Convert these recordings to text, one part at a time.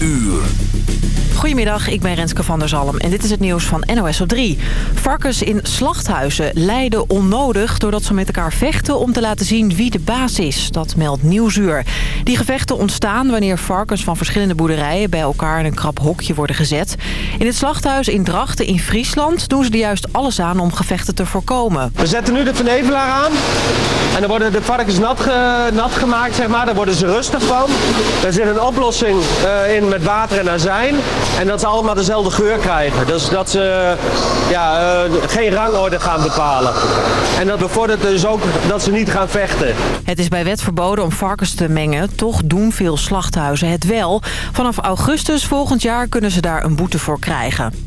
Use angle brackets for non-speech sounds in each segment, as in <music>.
uur. Goedemiddag, ik ben Renske van der Zalm en dit is het nieuws van NOS op 3. Varkens in slachthuizen lijden onnodig doordat ze met elkaar vechten om te laten zien wie de baas is. Dat meldt Nieuwsuur. Die gevechten ontstaan wanneer varkens van verschillende boerderijen bij elkaar in een krap hokje worden gezet. In het slachthuis in Drachten in Friesland doen ze er juist alles aan om gevechten te voorkomen. We zetten nu de vernevelaar aan en dan worden de varkens nat, nat gemaakt, zeg maar. Daar worden ze rustig van. Er zit een oplossing eh, in met water en azijn. En dat ze allemaal dezelfde geur krijgen. Dus dat ze ja, eh, geen rangorde gaan bepalen. En dat bevordert dus ook dat ze niet gaan vechten. Het is bij wet verboden om varkens te mengen. Toch doen veel slachthuizen het wel. Vanaf augustus volgend jaar kunnen ze daar een boete voor krijgen.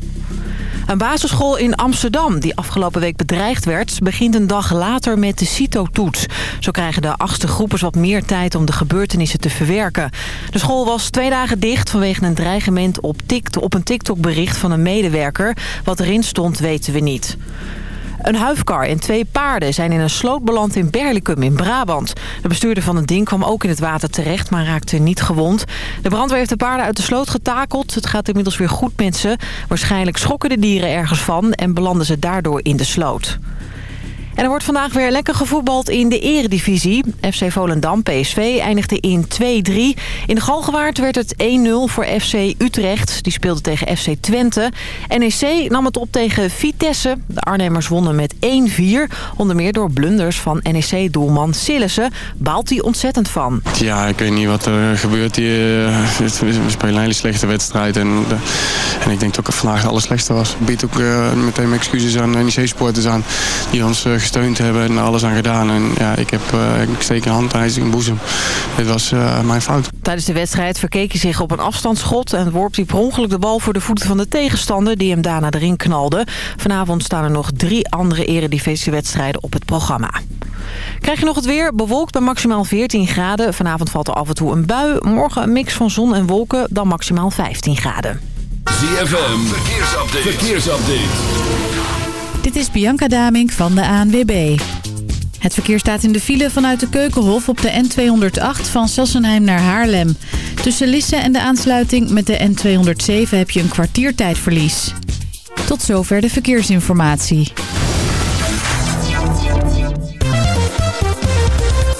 Een basisschool in Amsterdam, die afgelopen week bedreigd werd... begint een dag later met de CITO-toets. Zo krijgen de achtste groepers wat meer tijd om de gebeurtenissen te verwerken. De school was twee dagen dicht vanwege een dreigement op, TikTok, op een TikTok-bericht van een medewerker. Wat erin stond, weten we niet. Een huifkar en twee paarden zijn in een sloot beland in Berlicum in Brabant. De bestuurder van het ding kwam ook in het water terecht, maar raakte niet gewond. De brandweer heeft de paarden uit de sloot getakeld. Het gaat inmiddels weer goed met ze. Waarschijnlijk schokken de dieren ergens van en belanden ze daardoor in de sloot. En er wordt vandaag weer lekker gevoetbald in de eredivisie. FC Volendam PSV eindigde in 2-3. In de Galgenwaard werd het 1-0 voor FC Utrecht. Die speelde tegen FC Twente. NEC nam het op tegen Vitesse. De Arnhemmers wonnen met 1-4. Onder meer door blunders van NEC-doelman Sillissen. Baalt hij ontzettend van. Ja, ik weet niet wat er gebeurt hier. We spelen een hele slechte wedstrijd. En, eh, en ik denk dat het vandaag de allerslechtste was. Ik ook eh, meteen mijn excuses aan NEC-sporters aan. Die ons eh, gesteund hebben en alles aan gedaan. En ja, ik, heb, eh, ik steek een hand in boezem. Dit was eh, mijn fout. Tijdens de wedstrijd verkeek hij zich op een afstandsschot... en worp hij per ongeluk de bal voor de voeten van de tegenstander... die hem daarna erin knalde. Vanavond staan er nog drie andere eredivisiewedstrijden op het programma. Krijg je nog het weer? Bewolkt bij maximaal 14 graden. Vanavond valt er af en toe een bui. Morgen een mix van zon en wolken, dan maximaal 15 graden. ZFM, verkeersupdate. verkeersupdate. Dit is Bianca Damink van de ANWB. Het verkeer staat in de file vanuit de Keukenhof op de N208 van Sassenheim naar Haarlem. Tussen Lisse en de aansluiting met de N207 heb je een kwartiertijdverlies. Tot zover de verkeersinformatie.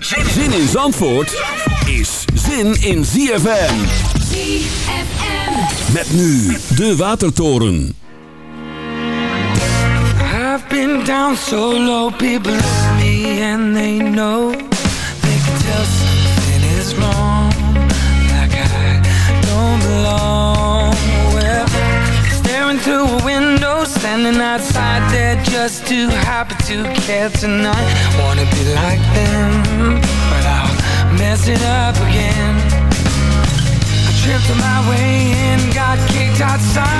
Zin in Zandvoort is zin in ZFM. Met nu de Watertoren. I've been down so low, people look at me and they know They can tell something is wrong Like I don't belong through a window Standing outside there just too happy to care tonight. Wanna be like them But I'll mess it up again. I tripped on my way in Got kicked outside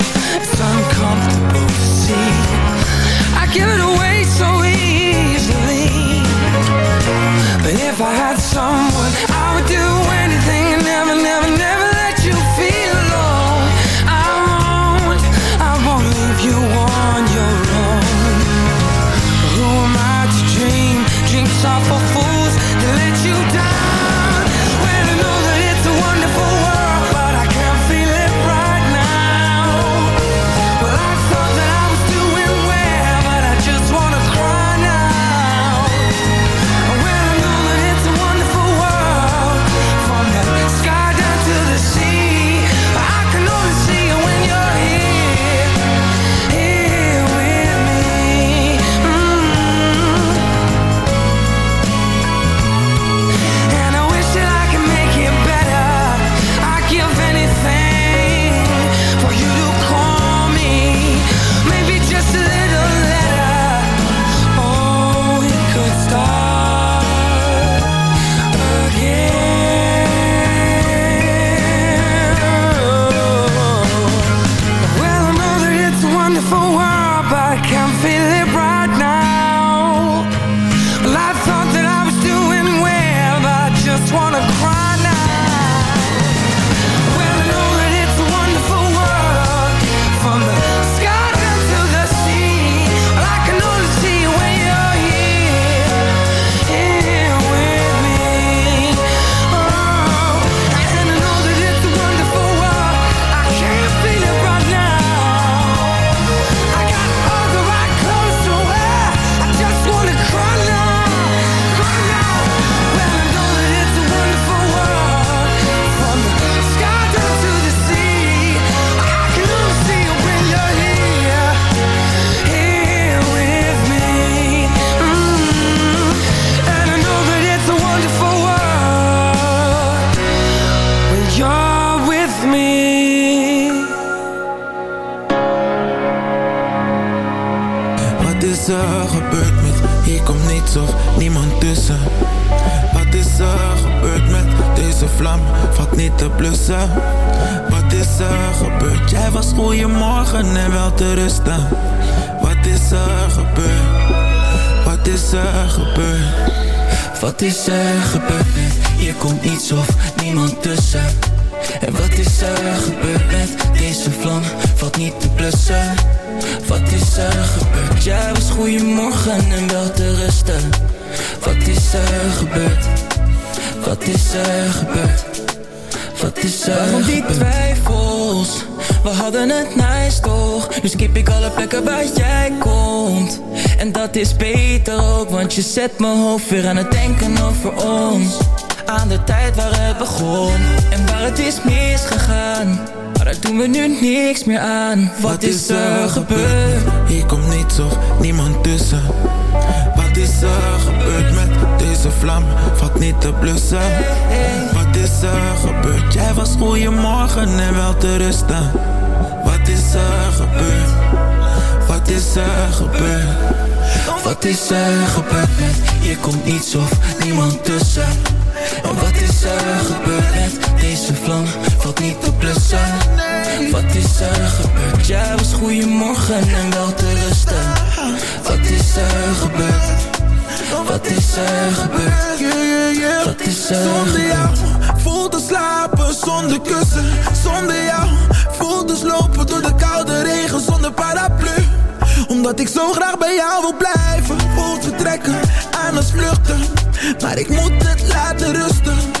plekken waar jij komt En dat is beter ook Want je zet mijn hoofd weer aan het denken over ons Aan de tijd waar het begon En waar het is misgegaan maar daar doen we nu niks meer aan Wat, is er gebeurd? Hier komt niets of niemand tussen Wat is er gebeurd met deze vlam? Valt niet te blussen Wat is er gebeurd? Jij was goeiemorgen en wel te rusten Wat is er gebeurd? Wat is er gebeurd? Wat is er gebeurd met? Hier komt niets of niemand tussen en wat is er gebeurd deze vlam? Valt niet te blussen Wat is er gebeurd? Jij was goeiemorgen en wel te rusten Wat is er gebeurd? Wat is er gebeurd? Wat is er jou voel te slapen zonder kussen Zonder jou. Voel dus lopen door de koude regen zonder paraplu. Omdat ik zo graag bij jou wil blijven Voel vertrekken aan het vluchten. Maar ik moet het laten rusten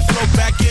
back in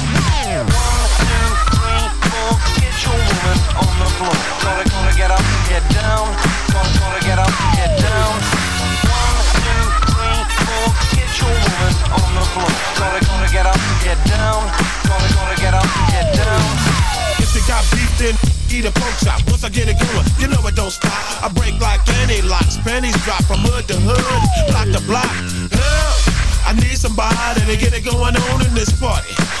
Get your woman on the floor. Gonna, gonna get up, get down. Gonna, gonna get up, get down. One, two, three, four, get your woman on the floor. Gonna, gonna get up, get down. Gonna, gonna get up, get down. If got eat a chop. Once I get it going, you know it don't stop. I break like any locks. Drop from hood to hood, block to block. Help! I need somebody to get it going on in this party.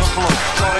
The floor.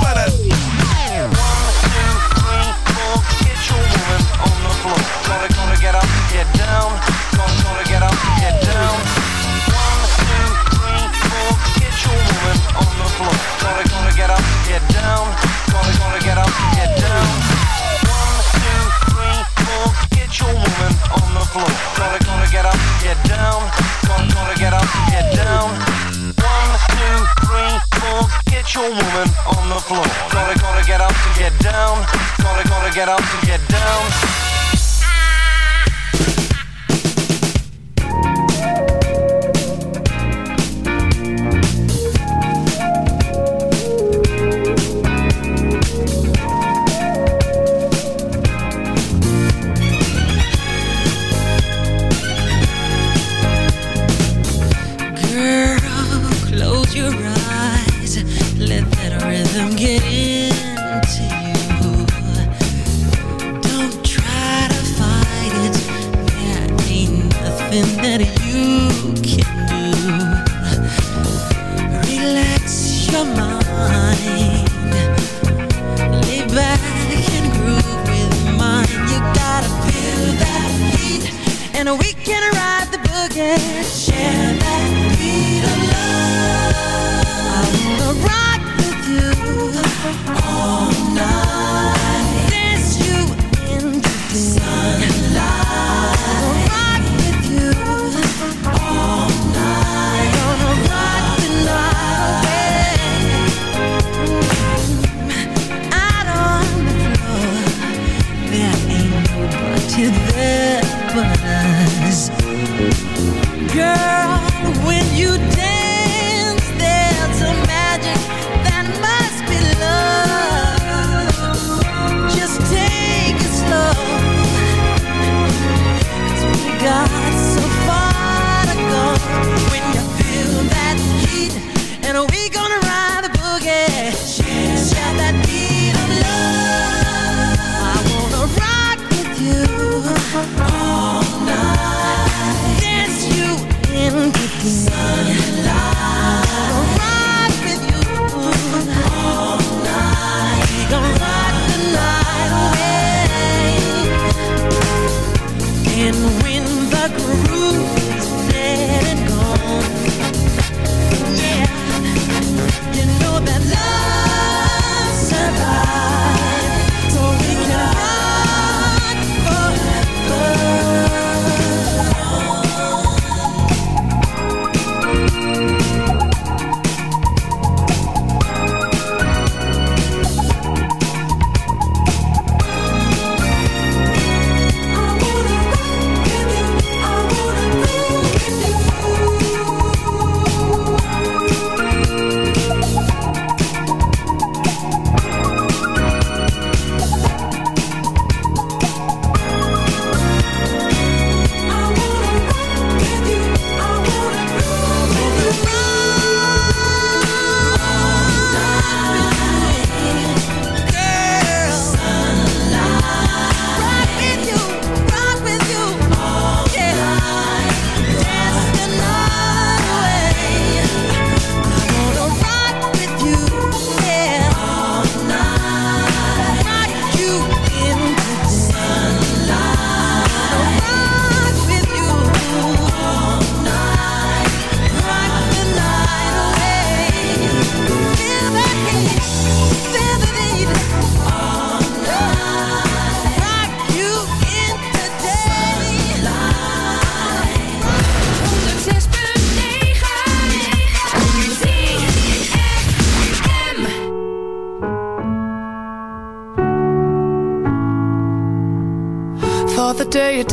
get down. Gonna, gonna get up, get down. One, two, three, four, get your woman on the floor. Gonna, gonna get up to get down. Gonna, gonna get up to get down. Nothing that you can do. Relax your mind. Lay back and groove with mine. You gotta feel that beat, and we can ride the boogie. Share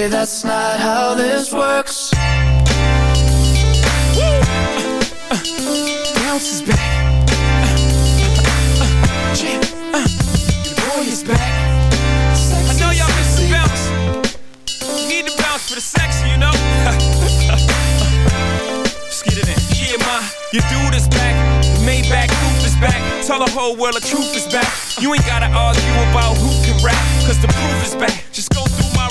Baby, that's not how this works. Bounce is back. Jam. Your boy is back. I know y'all miss the bounce. You need to bounce for the sex, you know. <laughs> Let's get it in. Yeah, ma, your dude is back. The Maybach roof is back. Tell the whole world the truth is back. You ain't gotta argue about who can rap, cause the proof is back.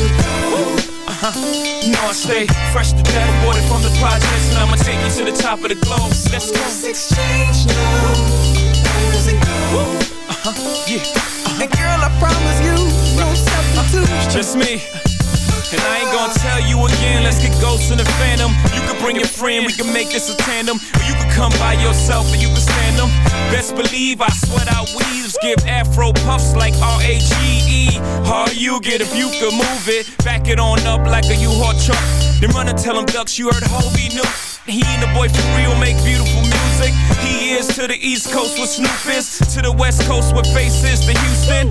uh-huh. You know I stay fresh to death, aborted from the projects, and I'ma take you to the top of the globe. Let's go. Let's exchange now. Go? Uh-huh. Yeah. Uh-huh. And girl, I promise you, no substitute. It's just me. And I ain't gonna tell you again, let's get ghosts in the phantom. You can bring your friend, we can make this a tandem. Or you can come by yourself and you can stand them. Best believe I sweat out weaves, give afro puffs like R-A-G-E. Hard you get if you can move it. Back it on up like a U-Haul truck. Then run and tell them ducks you heard Hobie knew. He and the boy for real make beautiful music. He is to the East Coast with Snoop is, to the West Coast with faces to Houston.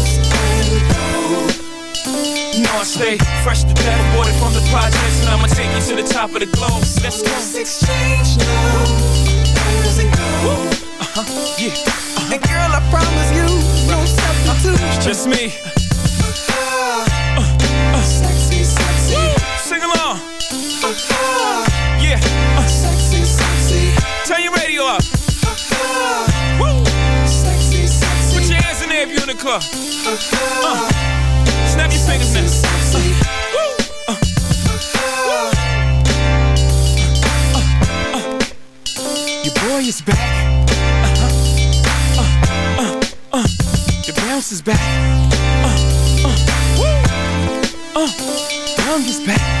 You know I stay fresh to death, aborted from the projects, and I'ma take you to the top of the globe. Let's go. Let's exchange numbers and go. Uh-huh, yeah. And girl, I promise you, no substitute. Just me. Sexy, sexy. Sing along. Ah, Yeah. Uh, Sexy, sexy. turn your radio up. Woo. Sexy, sexy. Put your hands in there if you're in the club. Uh, snap your fingers now. Sexy. Woo. Uh, your boy is back. Uh, uh, uh. The bounce is back. Uh, uh. Uh, Young is back.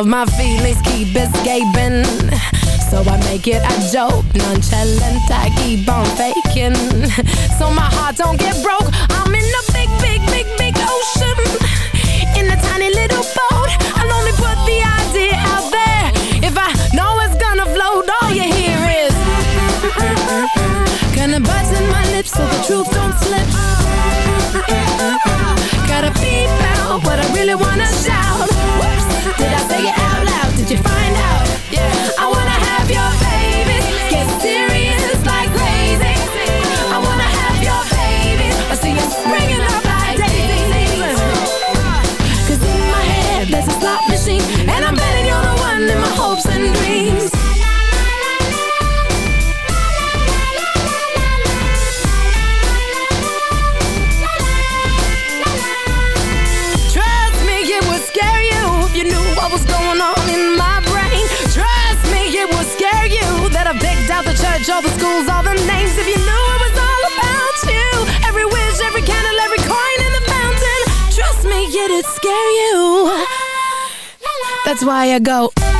Of my feelings keep escaping. So I make it a joke, nonchalant, I keep on faking So my heart don't get broke, I'm in a tiny little boat, I'll only put the idea out there. If I know it's gonna float, all you hear is Gonna button my lips so the truth don't slip. Gotta beep out what I really wanna shout. Whoops, did I say it? out That's why I go.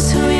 is who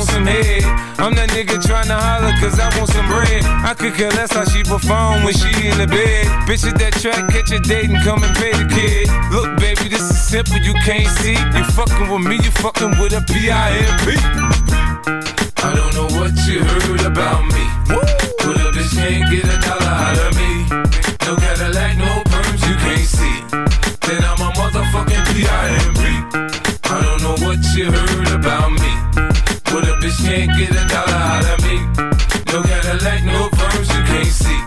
some head. I'm that nigga tryna holler cause I want some bread. I could care less how she perform when she in the bed. Bitch at that track, catch a date and come and pay the kid. Look, baby, this is simple, you can't see. You fucking with me, you fucking with a P-I-M-P. I don't know what you heard about me. But a bitch can't get a dollar out of me. Bitch can't get a dollar out of me. No Cadillac, no perms you can't see.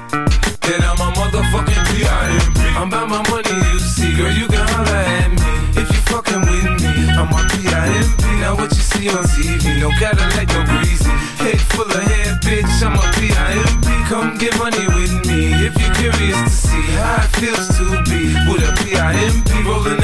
Then I'm a motherfucking P.I.M.P. I'm about my money, you see. Girl, you can holler at me. If you fucking with me, I'm a P.I.M.P. Now what you see on TV, no Cadillac, no greasy. Head full of hair, bitch, I'm a P.I.M.P. Come get money with me if you're curious to see how it feels to be with a P.I.M.P. rolling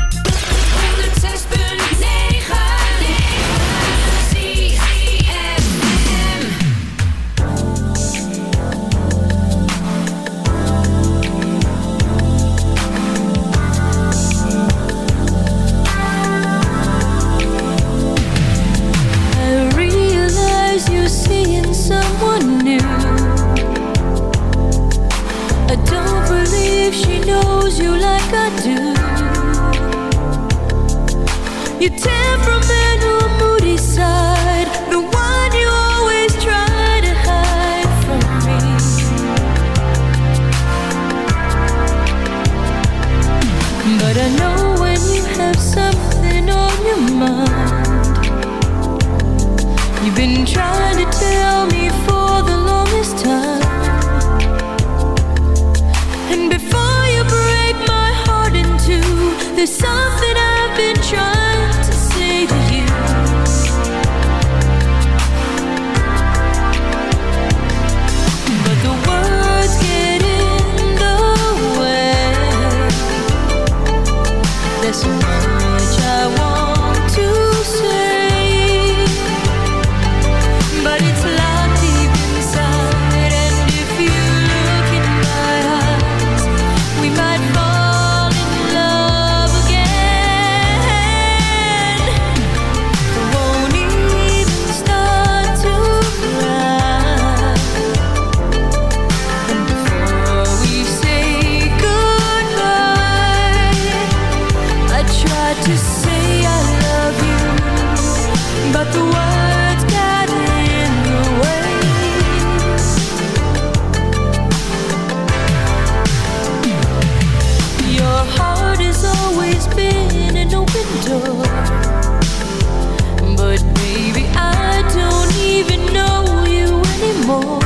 But baby I don't even know you anymore.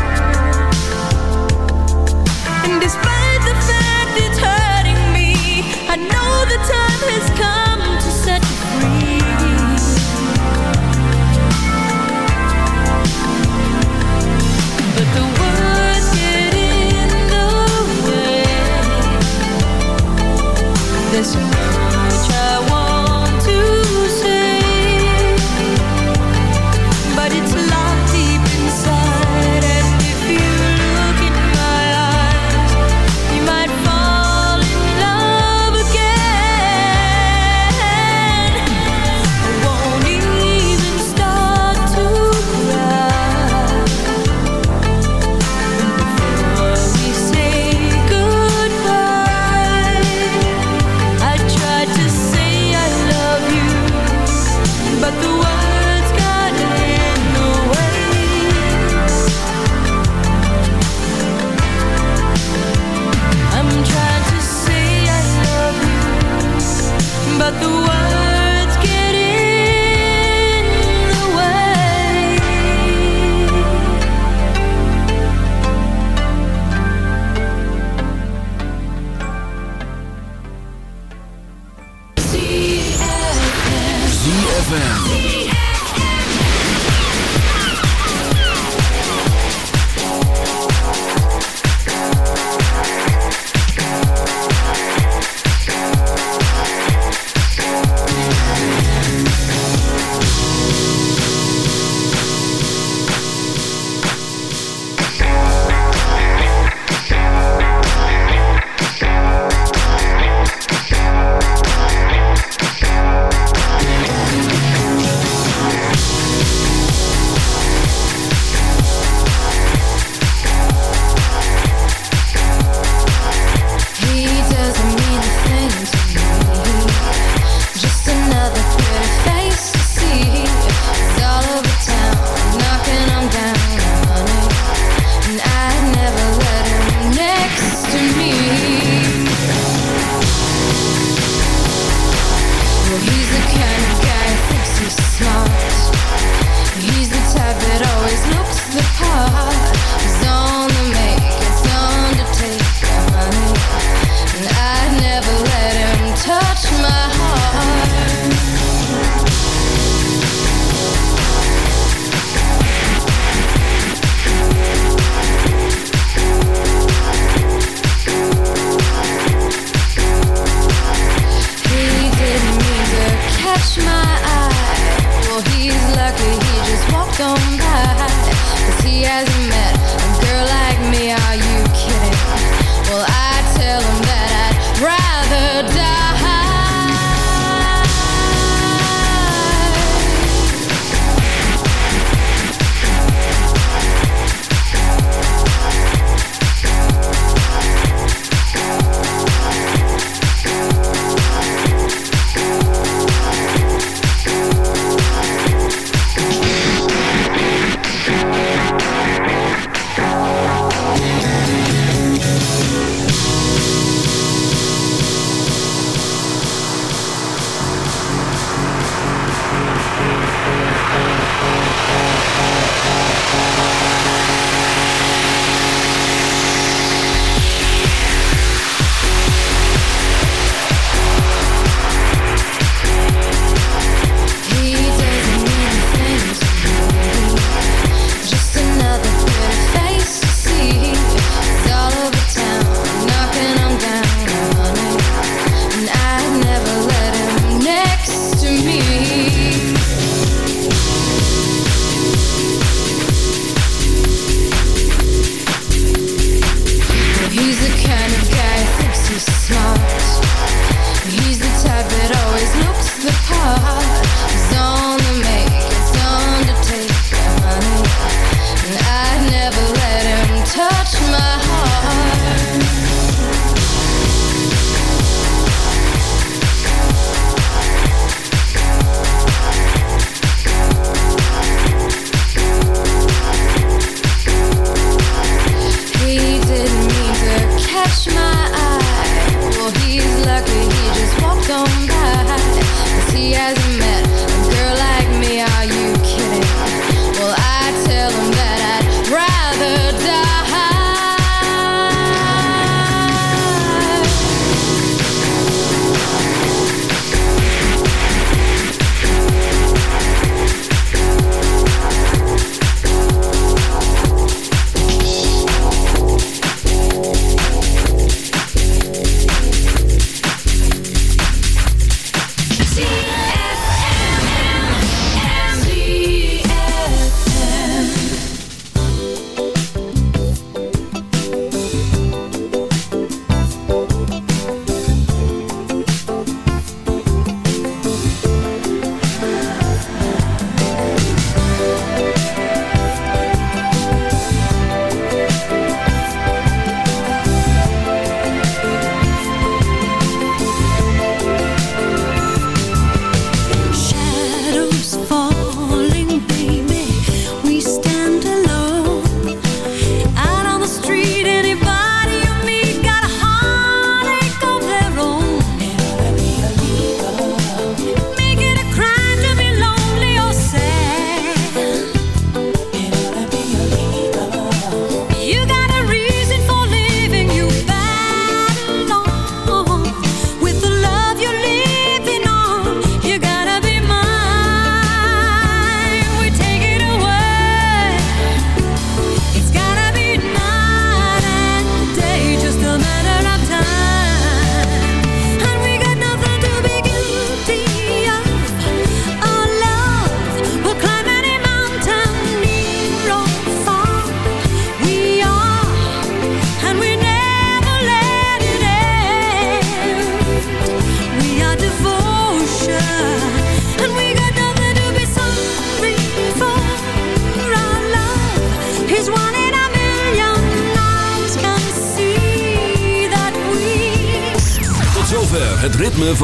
And despite the fact it's hurting me I know the time has come to set you free. But the words get in the way